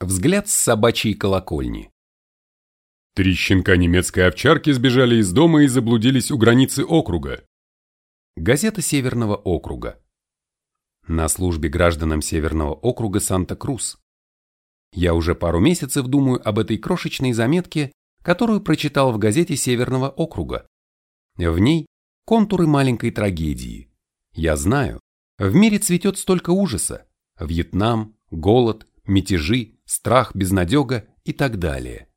Взгляд с собачьей колокольни. Три щенка немецкой овчарки сбежали из дома и заблудились у границы округа. Газета Северного округа. На службе гражданам Северного округа Санта-Крус. Я уже пару месяцев думаю об этой крошечной заметке, которую прочитал в газете Северного округа. В ней контуры маленькой трагедии. Я знаю, в мире цветет столько ужаса. Вьетнам, голод, мятежи, страх, безнадега и так далее.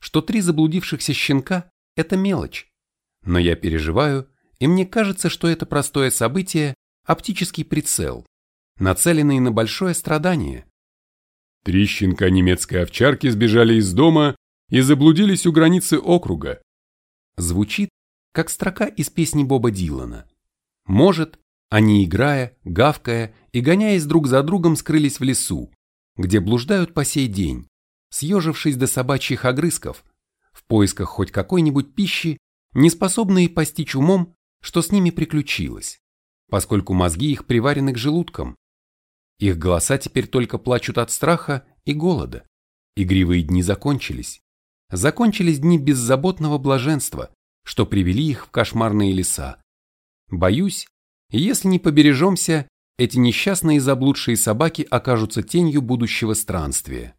Что три заблудившихся щенка – это мелочь. Но я переживаю, и мне кажется, что это простое событие – оптический прицел, нацеленный на большое страдание. Три щенка немецкой овчарки сбежали из дома и заблудились у границы округа. Звучит, как строка из песни Боба Дилана. Может, они, играя, гавкая и гоняясь друг за другом, скрылись в лесу, где блуждают по сей день, съежившись до собачьих огрызков, в поисках хоть какой-нибудь пищи, не способные постичь умом, что с ними приключилось, поскольку мозги их приварены к желудкам. Их голоса теперь только плачут от страха и голода. Игривые дни закончились. Закончились дни беззаботного блаженства, что привели их в кошмарные леса. Боюсь, если не побережемся, эти несчастные заблудшие собаки окажутся тенью будущего странствия.